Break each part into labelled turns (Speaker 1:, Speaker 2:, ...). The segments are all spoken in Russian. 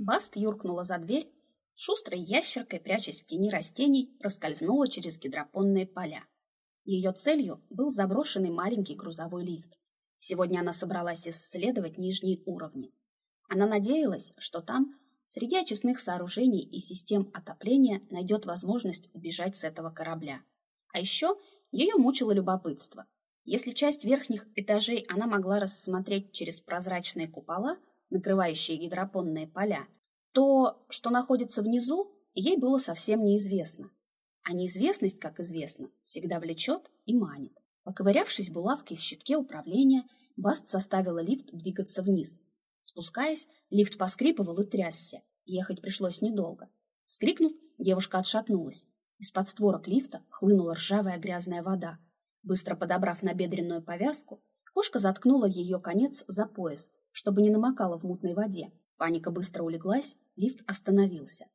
Speaker 1: Баст юркнула за дверь, шустрой ящеркой, прячась в тени растений, проскользнула через гидропонные поля. Ее целью был заброшенный маленький грузовой лифт. Сегодня она собралась исследовать нижние уровни. Она надеялась, что там, среди очистных сооружений и систем отопления, найдет возможность убежать с этого корабля. А еще ее мучило любопытство. Если часть верхних этажей она могла рассмотреть через прозрачные купола, накрывающие гидропонные поля, то, что находится внизу, ей было совсем неизвестно. А неизвестность, как известно, всегда влечет и манит. Поковырявшись булавкой в щитке управления, Баст заставила лифт двигаться вниз. Спускаясь, лифт поскрипывал и трясся. Ехать пришлось недолго. Вскрикнув, девушка отшатнулась. Из-под створок лифта хлынула ржавая грязная вода. Быстро подобрав набедренную повязку, кошка заткнула ее конец за пояс, чтобы не намокала в мутной воде. Паника быстро улеглась, лифт остановился.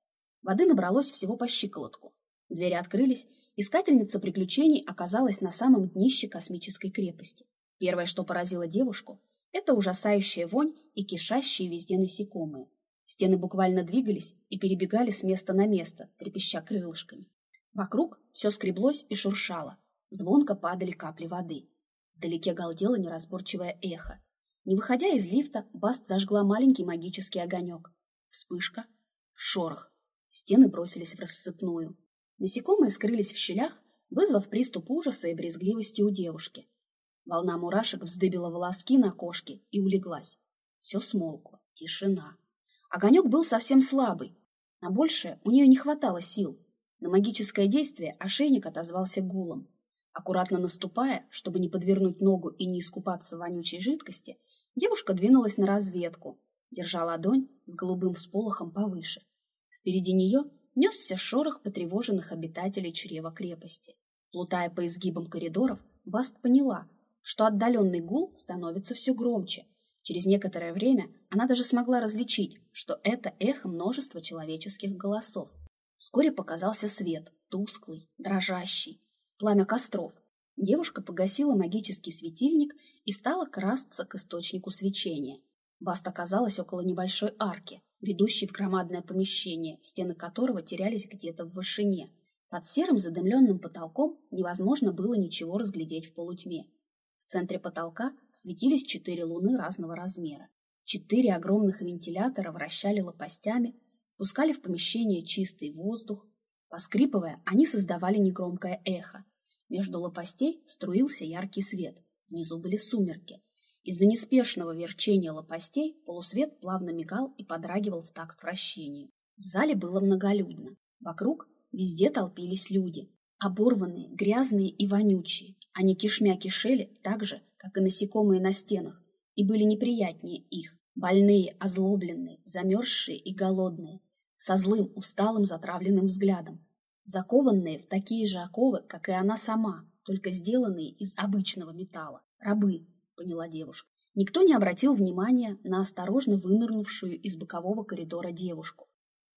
Speaker 1: Воды набралось всего по щиколотку. Двери открылись, искательница приключений оказалась на самом днище космической крепости. Первое, что поразило девушку, это ужасающая вонь и кишащие везде насекомые. Стены буквально двигались и перебегали с места на место, трепеща крылышками. Вокруг все скреблось и шуршало. Звонко падали капли воды. Вдалеке галдело неразборчивое эхо. Не выходя из лифта, Баст зажгла маленький магический огонек. Вспышка, шорох. Стены бросились в рассыпную. Насекомые скрылись в щелях, вызвав приступ ужаса и брезгливости у девушки. Волна мурашек вздыбила волоски на кошке и улеглась. Все смолкло. Тишина. Огонек был совсем слабый. На большее у нее не хватало сил. На магическое действие ошейник отозвался гулом. Аккуратно наступая, чтобы не подвернуть ногу и не искупаться в вонючей жидкости, девушка двинулась на разведку, держа ладонь с голубым всполохом повыше. Впереди нее несся шорох потревоженных обитателей чрева крепости. Плутая по изгибам коридоров, Баст поняла, что отдаленный гул становится все громче. Через некоторое время она даже смогла различить, что это эхо множества человеческих голосов. Вскоре показался свет, тусклый, дрожащий, пламя костров. Девушка погасила магический светильник и стала красться к источнику свечения. Баст оказалась около небольшой арки, ведущей в громадное помещение, стены которого терялись где-то в вышине. Под серым задымленным потолком невозможно было ничего разглядеть в полутьме. В центре потолка светились четыре луны разного размера. Четыре огромных вентилятора вращали лопастями, впускали в помещение чистый воздух. Поскрипывая, они создавали негромкое эхо. Между лопастей струился яркий свет. Внизу были сумерки. Из-за неспешного верчения лопастей полусвет плавно мигал и подрагивал в такт вращению. В зале было многолюдно. Вокруг везде толпились люди. Оборванные, грязные и вонючие. Они кишмя кишели так же, как и насекомые на стенах, и были неприятнее их. Больные, озлобленные, замерзшие и голодные, со злым, усталым, затравленным взглядом, закованные в такие же оковы, как и она сама, только сделанные из обычного металла. Рабы, поняла девушка. Никто не обратил внимания на осторожно вынырнувшую из бокового коридора девушку.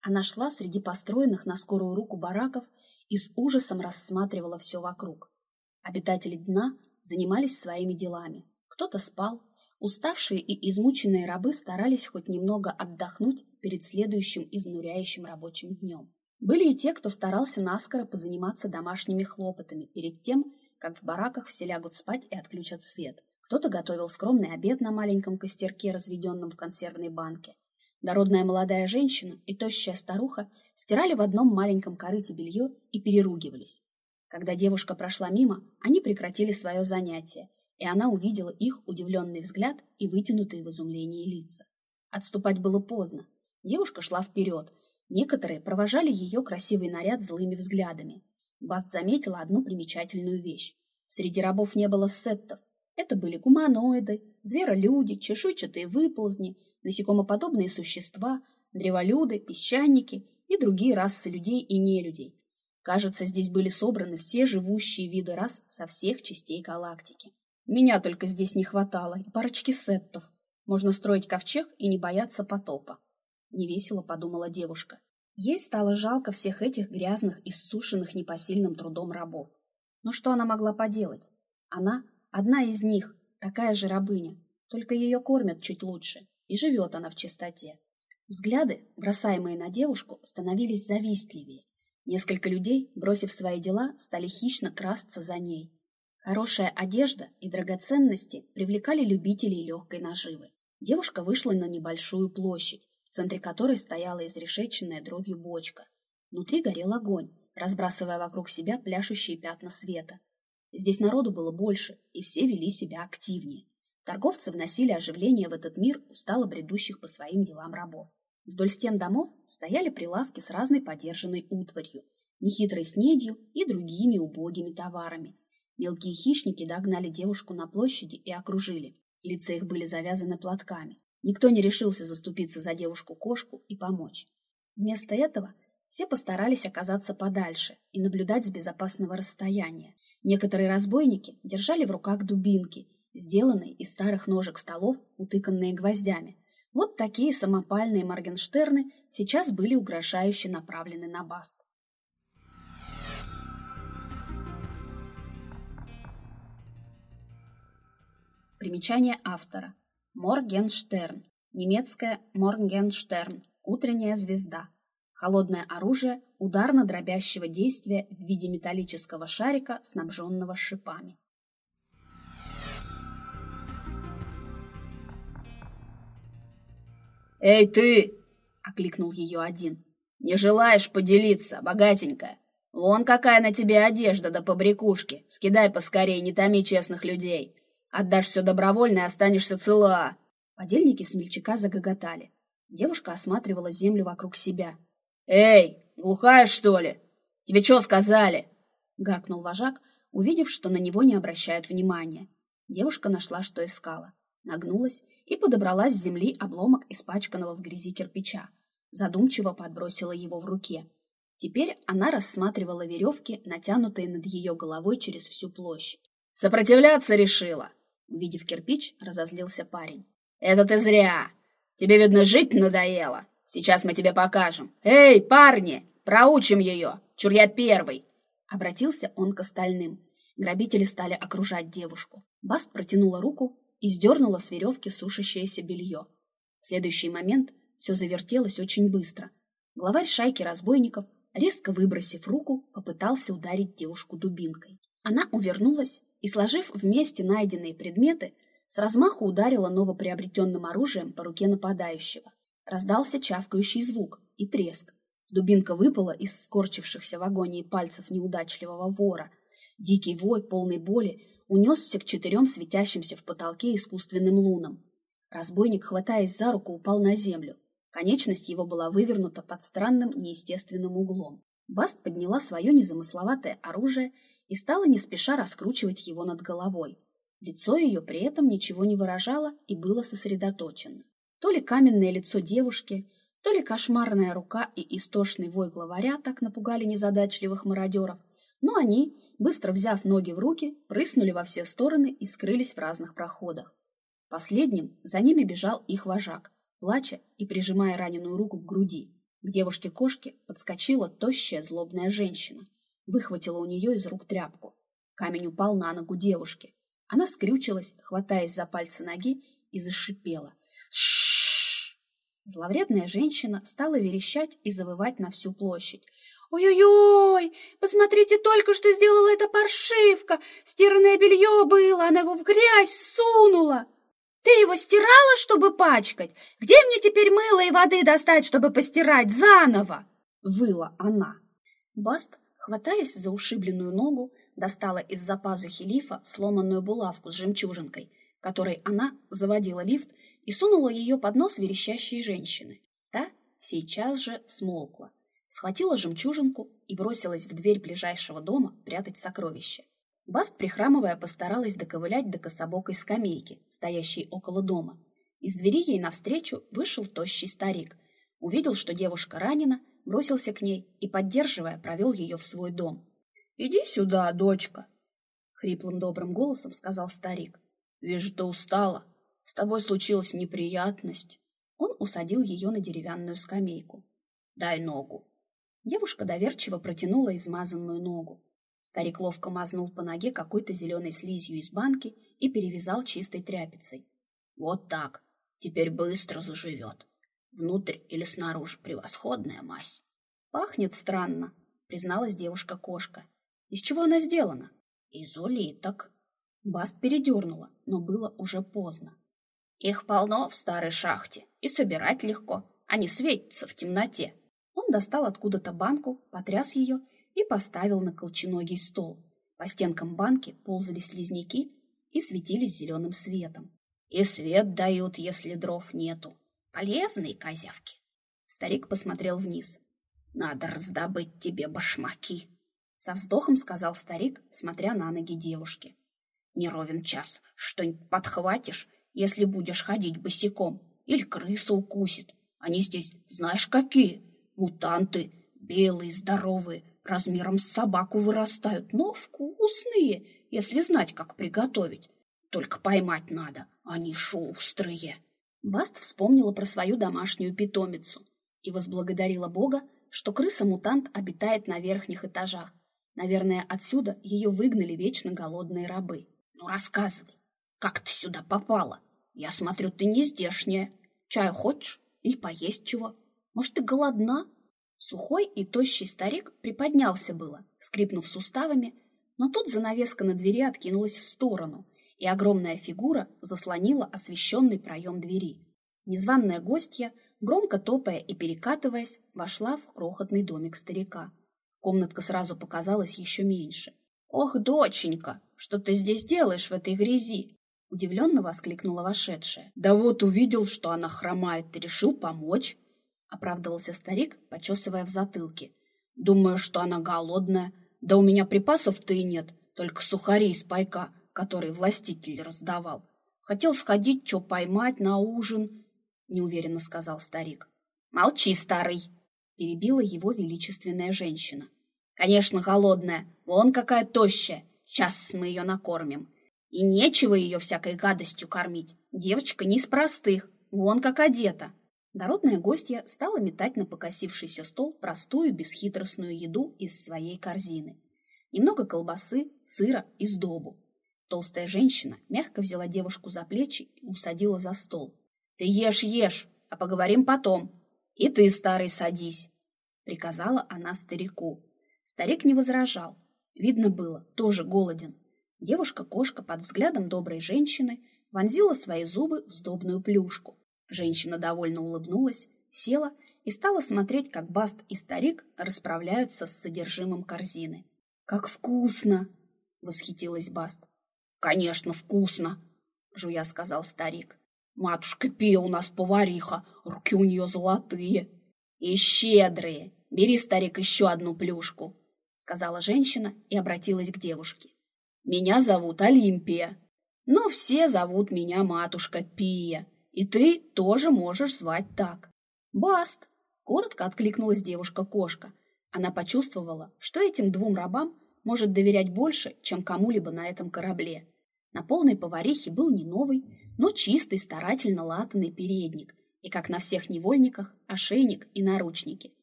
Speaker 1: Она шла среди построенных на скорую руку бараков и с ужасом рассматривала все вокруг. Обитатели дна занимались своими делами. Кто-то спал, уставшие и измученные рабы старались хоть немного отдохнуть перед следующим изнуряющим рабочим днем. Были и те, кто старался наскоро позаниматься домашними хлопотами перед тем, как в бараках все лягут спать и отключат свет. Кто-то готовил скромный обед на маленьком костерке, разведенном в консервной банке. Дородная молодая женщина и тощая старуха стирали в одном маленьком корыте белье и переругивались. Когда девушка прошла мимо, они прекратили свое занятие, и она увидела их удивленный взгляд и вытянутые в изумлении лица. Отступать было поздно. Девушка шла вперед. Некоторые провожали ее красивый наряд злыми взглядами. Баст заметила одну примечательную вещь. Среди рабов не было сеттов. Это были гуманоиды, зверолюди, чешуйчатые выползни, насекомоподобные существа, древолюды, песчаники и другие расы людей и нелюдей. Кажется, здесь были собраны все живущие виды рас со всех частей галактики. Меня только здесь не хватало, и парочки сеттов. Можно строить ковчег и не бояться потопа. Невесело подумала девушка. Ей стало жалко всех этих грязных, и иссушенных непосильным трудом рабов. Но что она могла поделать? Она одна из них, такая же рабыня, только ее кормят чуть лучше, и живет она в чистоте. Взгляды, бросаемые на девушку, становились завистливее. Несколько людей, бросив свои дела, стали хищно красться за ней. Хорошая одежда и драгоценности привлекали любителей легкой наживы. Девушка вышла на небольшую площадь, центре которой стояла изрешеченная дробью бочка. Внутри горел огонь, разбрасывая вокруг себя пляшущие пятна света. Здесь народу было больше, и все вели себя активнее. Торговцы вносили оживление в этот мир устало бредущих по своим делам рабов. Вдоль стен домов стояли прилавки с разной подержанной утварью, нехитрой снедью и другими убогими товарами. Мелкие хищники догнали девушку на площади и окружили. Лица их были завязаны платками. Никто не решился заступиться за девушку-кошку и помочь. Вместо этого все постарались оказаться подальше и наблюдать с безопасного расстояния. Некоторые разбойники держали в руках дубинки, сделанные из старых ножек столов, утыканные гвоздями. Вот такие самопальные Моргенштерны сейчас были угрожающе направлены на Баст. Примечание автора. Моргенштерн. Немецкая Моргенштерн. Утренняя звезда. Холодное оружие ударно-дробящего действия в виде металлического шарика, снабженного шипами.
Speaker 2: «Эй, ты!» — окликнул ее один. «Не желаешь поделиться, богатенькая? Вон какая на тебе одежда да побрякушки. Скидай поскорей, не томи честных людей. Отдашь все добровольно и останешься цела.
Speaker 1: Подельники смельчака загоготали. Девушка осматривала землю вокруг себя.
Speaker 2: «Эй, глухая, что ли? Тебе что сказали?»
Speaker 1: Гаркнул вожак, увидев, что на него не обращают внимания. Девушка нашла, что искала. Нагнулась и подобрала с земли обломок испачканного в грязи кирпича. Задумчиво подбросила его в руке. Теперь она рассматривала веревки, натянутые над ее головой через всю площадь.
Speaker 2: «Сопротивляться решила!»
Speaker 1: Увидев кирпич, разозлился парень.
Speaker 2: «Это ты зря! Тебе, видно, жить надоело! Сейчас мы тебе покажем! Эй, парни, проучим ее! Чур я первый!»
Speaker 1: Обратился он к остальным. Грабители стали окружать девушку. Баст протянула руку и сдернула с веревки сушащееся белье. В следующий момент все завертелось очень быстро. Главарь шайки разбойников, резко выбросив руку, попытался ударить девушку дубинкой. Она увернулась и, сложив вместе найденные предметы, с размаху ударила новоприобретенным оружием по руке нападающего. Раздался чавкающий звук и треск. Дубинка выпала из скорчившихся в агонии пальцев неудачливого вора. Дикий вой, полный боли, унесся к четырем светящимся в потолке искусственным лунам. Разбойник, хватаясь за руку, упал на землю. Конечность его была вывернута под странным неестественным углом. Баст подняла свое незамысловатое оружие и стала не спеша раскручивать его над головой. Лицо ее при этом ничего не выражало и было сосредоточено. То ли каменное лицо девушки, то ли кошмарная рука и истошный вой главаря так напугали незадачливых мародеров, но они, быстро взяв ноги в руки, прыснули во все стороны и скрылись в разных проходах. Последним за ними бежал их вожак, плача и прижимая раненую руку к груди. К девушке-кошке подскочила тощая злобная женщина выхватила у нее из рук тряпку. Камень упал на ногу девушки. Она скрючилась, хватаясь за пальцы ноги, и зашипела. Шш! Зловредная женщина стала верещать и завывать на всю площадь. «Ой-ой-ой! Посмотрите только, что сделала эта паршивка! Стиранное белье было, она его в грязь сунула!» «Ты его стирала, чтобы пачкать? Где мне теперь мыло и воды достать, чтобы постирать заново?» — выла она. Баст Хватаясь за ушибленную ногу, достала из-за пазухи лифа сломанную булавку с жемчужинкой, которой она заводила лифт и сунула ее под нос верещащей женщины. Та сейчас же смолкла, схватила жемчужинку и бросилась в дверь ближайшего дома прятать сокровища. Баст, прихрамывая, постаралась доковылять до кособокой скамейки, стоящей около дома. Из двери ей навстречу вышел тощий старик. Увидел, что девушка ранена, бросился к ней и, поддерживая, провел ее в свой дом. «Иди сюда, дочка!» — хриплым добрым голосом сказал старик. «Вижу, ты устала. С тобой случилась неприятность». Он усадил ее на деревянную скамейку. «Дай ногу». Девушка доверчиво протянула измазанную ногу. Старик ловко мазнул по ноге какой-то зеленой слизью из банки и перевязал чистой тряпицей. «Вот так. Теперь быстро заживет.
Speaker 2: Внутрь или снаружи превосходная мазь.
Speaker 1: Пахнет странно, призналась девушка-кошка. Из чего она сделана?
Speaker 2: Из улиток.
Speaker 1: Баст передернула, но было уже поздно.
Speaker 2: Их полно в старой шахте, и собирать легко. Они светятся в темноте.
Speaker 1: Он достал откуда-то банку, потряс ее и поставил на колченогий стол. По стенкам банки ползали слизняки и светились зеленым светом.
Speaker 2: И свет дают, если дров нету. Полезные козявки.
Speaker 1: Старик посмотрел вниз.
Speaker 2: Надо раздобыть тебе башмаки.
Speaker 1: Со вздохом сказал старик, смотря на ноги девушки.
Speaker 2: Не ровен час. Что-нибудь подхватишь, если будешь ходить босиком. Или крыса укусит. Они здесь знаешь какие? Мутанты. Белые, здоровые, размером с собаку вырастают, но вкусные, если знать, как приготовить. Только поймать надо, они шустрые.
Speaker 1: Баст вспомнила про свою домашнюю питомицу и возблагодарила Бога, что крыса-мутант обитает на верхних этажах. Наверное, отсюда ее выгнали вечно голодные рабы.
Speaker 2: Ну, рассказывай, как ты сюда попала? Я смотрю, ты не здешняя. Чаю хочешь? Или поесть чего? Может, ты голодна?
Speaker 1: Сухой и тощий старик приподнялся было, скрипнув суставами, но тут занавеска на двери откинулась в сторону, и огромная фигура заслонила освещенный проем двери. Незваная гостья, громко топая и перекатываясь, вошла в крохотный домик старика. Комнатка сразу показалась еще меньше.
Speaker 2: «Ох, доченька, что ты здесь делаешь в этой грязи?»
Speaker 1: Удивленно воскликнула вошедшая.
Speaker 2: «Да вот увидел, что она хромает, и решил помочь».
Speaker 1: — оправдывался старик, почесывая в затылке.
Speaker 2: «Думаю, что она голодная. Да у меня припасов-то и нет, только сухари из пайка, который властитель раздавал. Хотел сходить, что поймать на ужин», — неуверенно сказал старик.
Speaker 1: «Молчи, старый!» — перебила его величественная женщина.
Speaker 2: «Конечно, голодная. Вон какая тощая. Сейчас мы ее накормим. И нечего ее всякой гадостью кормить. Девочка не из простых. Вон как одета».
Speaker 1: Дородная гостья стала метать на покосившийся стол простую бесхитростную еду из своей корзины. Немного колбасы, сыра и сдобу. Толстая женщина мягко взяла девушку за плечи и усадила за стол.
Speaker 2: «Ты ешь, ешь, а поговорим потом. И ты, старый, садись», — приказала она старику.
Speaker 1: Старик не возражал. Видно было, тоже голоден. Девушка-кошка под взглядом доброй женщины вонзила свои зубы в сдобную плюшку. Женщина довольно улыбнулась, села и стала смотреть, как Баст и старик расправляются с содержимым корзины.
Speaker 2: «Как вкусно!» — восхитилась Баст. «Конечно, вкусно!» — жуя сказал старик. «Матушка Пия у нас повариха, руки у нее золотые и щедрые. Бери, старик, еще одну плюшку!» — сказала женщина и обратилась к девушке. «Меня зовут Олимпия, но все зовут меня матушка Пия». И ты тоже можешь звать так.
Speaker 1: Баст! Коротко откликнулась девушка-кошка. Она почувствовала, что этим двум рабам может доверять больше, чем кому-либо на этом корабле. На полной поварихе был не новый, но чистый, старательно латанный передник, и, как на всех невольниках, ошейник и наручники.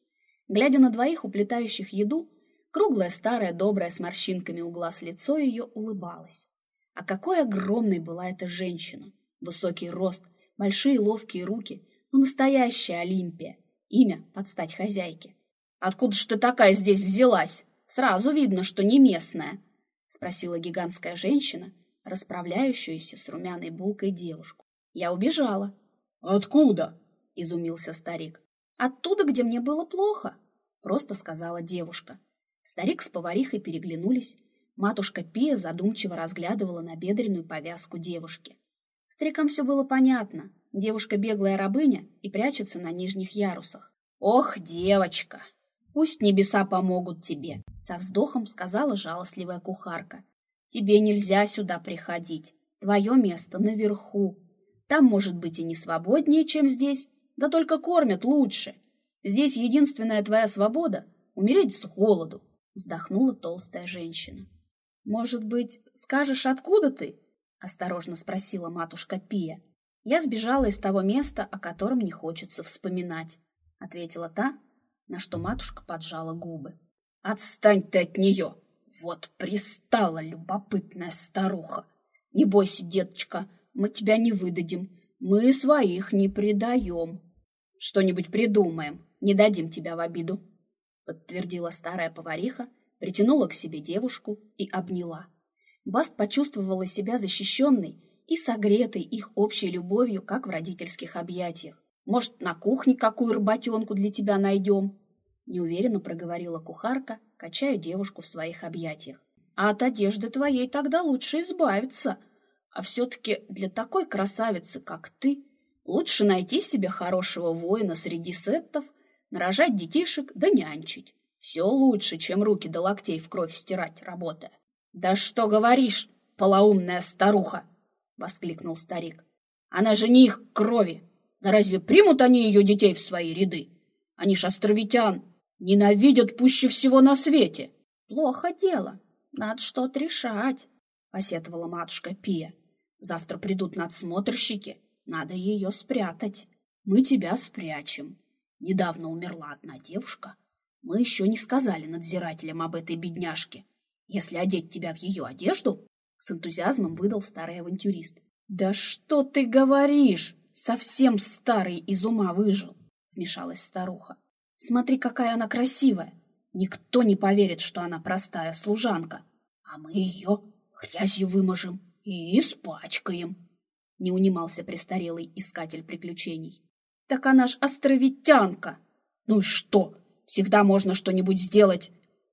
Speaker 1: Глядя на двоих уплетающих еду, круглая, старая, добрая, с морщинками у глаз лицо ее улыбалось. А какой огромной была эта женщина! Высокий рост, большие ловкие руки, ну настоящая Олимпия, имя под стать хозяйке.
Speaker 2: «Откуда ж ты такая здесь взялась? Сразу видно, что не местная», — спросила гигантская женщина, расправляющуюся с румяной булкой девушку.
Speaker 1: «Я убежала».
Speaker 2: «Откуда?»
Speaker 1: — изумился старик. «Оттуда, где мне было плохо», — просто сказала девушка. Старик с поварихой переглянулись. Матушка Пия задумчиво разглядывала набедренную повязку девушки. Старикам все было понятно. Девушка беглая рабыня и прячется на нижних ярусах.
Speaker 2: «Ох, девочка, пусть небеса помогут тебе», —
Speaker 1: со вздохом сказала жалостливая кухарка.
Speaker 2: «Тебе нельзя сюда приходить. Твое место наверху. Там, может быть, и не свободнее, чем здесь, да только кормят лучше. Здесь единственная твоя свобода — умереть с голоду», — вздохнула толстая женщина.
Speaker 1: «Может быть, скажешь, откуда ты?» — осторожно спросила матушка Пия. «Я сбежала из того места, о котором не хочется вспоминать», — ответила та, на что матушка поджала губы.
Speaker 2: «Отстань ты от нее! Вот пристала любопытная старуха! Не бойся, деточка, мы тебя не выдадим, мы своих не предаем!» Что-нибудь придумаем, не дадим тебя в обиду, подтвердила старая повариха, притянула к себе девушку и обняла. Баст почувствовала себя защищенной и согретой их общей любовью, как в родительских объятиях. Может, на кухне какую работенку для тебя найдем? Неуверенно проговорила кухарка, качая девушку в своих объятиях. А от одежды твоей тогда лучше избавиться. А все-таки для такой красавицы, как ты, лучше найти себе хорошего воина среди сеттов, нарожать детишек да нянчить. Все лучше, чем руки до локтей в кровь стирать, работая. «Да что говоришь, полоумная старуха!» — воскликнул старик. «Она же не их крови! Разве примут они ее детей в свои ряды? Они ж островитян, ненавидят пуще всего на свете!»
Speaker 1: «Плохо дело, надо что-то решать», — посетовала матушка Пия. «Завтра придут надсмотрщики, надо ее спрятать».
Speaker 2: «Мы тебя спрячем. Недавно умерла одна девушка. Мы еще не сказали надзирателям об этой бедняжке. Если одеть тебя в ее одежду, с энтузиазмом выдал старый авантюрист. Да что ты говоришь? Совсем старый из ума выжил, вмешалась старуха. Смотри, какая она красивая. Никто не поверит, что она простая служанка. А мы ее грязью выможем и испачкаем. Не унимался престарелый искатель приключений. Так она ж островитянка. Ну и что? Всегда можно что-нибудь сделать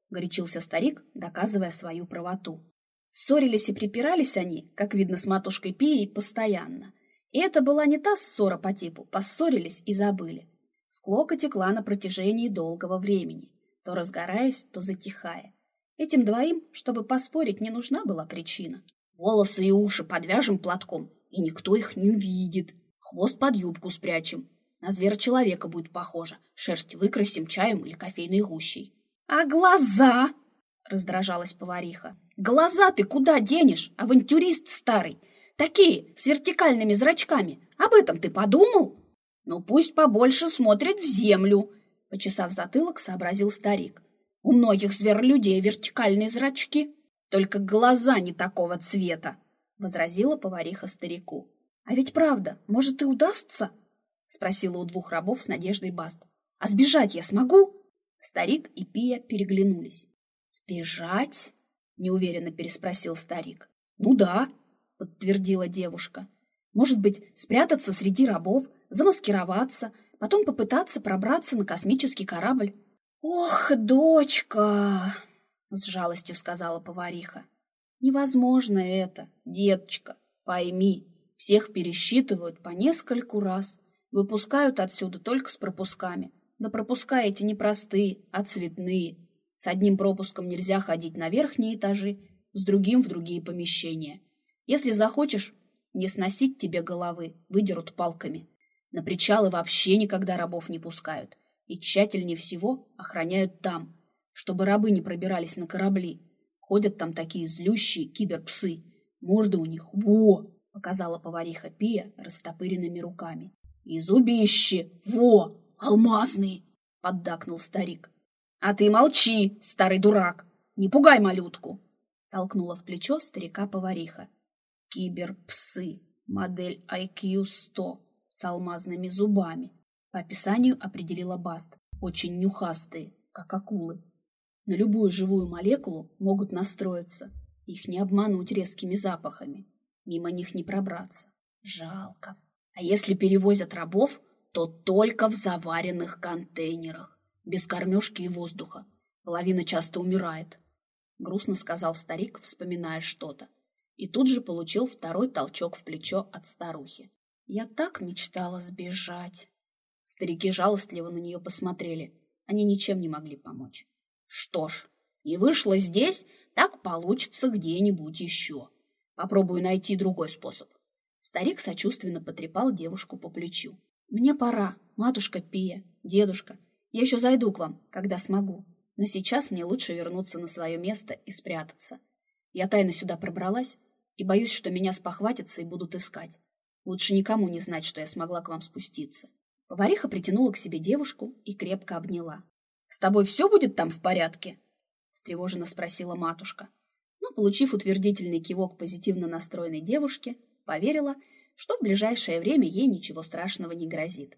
Speaker 2: горячился старик, доказывая свою правоту. Ссорились и припирались они, как видно с матушкой Пией, постоянно. И это была не та ссора по типу, поссорились и забыли. Склока текла на протяжении долгого времени, то разгораясь, то затихая. Этим двоим, чтобы поспорить, не нужна была причина. Волосы и уши подвяжем платком, и никто их не увидит. Хвост под юбку спрячем. На зверя человека будет похоже. Шерсть выкрасим чаем или кофейной гущей. «А глаза?» — раздражалась повариха. «Глаза ты куда денешь, авантюрист старый? Такие, с вертикальными зрачками. Об этом ты подумал?» «Ну, пусть побольше смотрит в землю», — почесав затылок, сообразил старик. «У многих зверолюдей вертикальные зрачки, только глаза не такого цвета», — возразила повариха старику. «А ведь правда, может, и удастся?» — спросила у двух рабов с надеждой Баст. «А сбежать я смогу?» Старик и Пия переглянулись. «Сбежать?» — неуверенно переспросил старик. «Ну да», — подтвердила девушка. «Может быть, спрятаться среди рабов, замаскироваться, потом попытаться пробраться на космический корабль?» «Ох, дочка!» — с жалостью сказала повариха. «Невозможно это, деточка, пойми, всех пересчитывают по нескольку раз, выпускают отсюда только с пропусками, да пропуска эти не простые, а цветные. С одним пропуском нельзя ходить на верхние этажи, с другим в другие помещения. Если захочешь, не сносить тебе головы, выдерут палками. На причалы вообще никогда рабов не пускают. И тщательнее всего охраняют там, чтобы рабы не пробирались на корабли. Ходят там такие злющие киберпсы. Морды у них во! показала повариха Пия растопыренными руками. И зубище во! «Алмазные!» — поддакнул старик. «А ты молчи, старый дурак! Не пугай малютку!» — толкнула в плечо старика-повариха. «Киберпсы, модель IQ-100 с алмазными зубами», — по описанию определила Баст. «Очень нюхастые, как акулы. На любую живую молекулу могут настроиться. Их не обмануть резкими запахами. Мимо них не пробраться. Жалко. А если перевозят рабов, то только в заваренных контейнерах, без кормежки и воздуха. Половина часто умирает, — грустно сказал старик, вспоминая что-то. И тут же получил второй толчок в плечо от старухи. Я так мечтала сбежать. Старики жалостливо на нее посмотрели. Они ничем не могли помочь. Что ж, не вышло здесь, так получится где-нибудь еще. Попробую найти другой способ. Старик сочувственно потрепал девушку по плечу. Мне пора, матушка Пия, дедушка. Я еще зайду к вам, когда смогу. Но сейчас мне лучше вернуться на свое место и спрятаться. Я тайно сюда пробралась и боюсь, что меня спохватятся и будут искать. Лучше никому не знать, что я смогла к вам спуститься. Повариха притянула к себе девушку и крепко обняла. — С тобой все будет там в порядке? — встревоженно спросила матушка. Но, получив утвердительный кивок позитивно настроенной девушки, поверила, что в ближайшее время ей ничего страшного не грозит.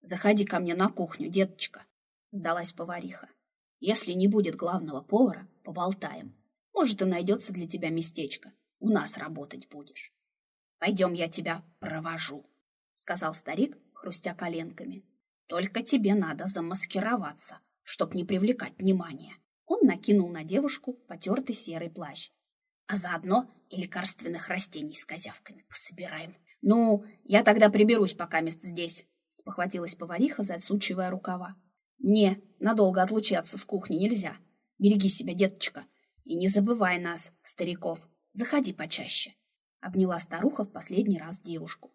Speaker 1: Заходи ко мне на кухню, деточка, сдалась повариха. Если не будет главного повара, поболтаем. Может, и найдется для тебя местечко. У нас работать будешь. Пойдем, я тебя провожу, сказал старик, хрустя коленками. Только тебе надо замаскироваться, чтоб не привлекать внимания. Он накинул на девушку потертый серый плащ. А заодно и лекарственных растений с козявками пособираем. Ну, я тогда приберусь пока мест здесь, спохватилась повариха, засучивая рукава. Не, надолго отлучаться с кухни нельзя. Береги себя, деточка, и не забывай нас, стариков. Заходи почаще. Обняла старуха в последний раз девушку.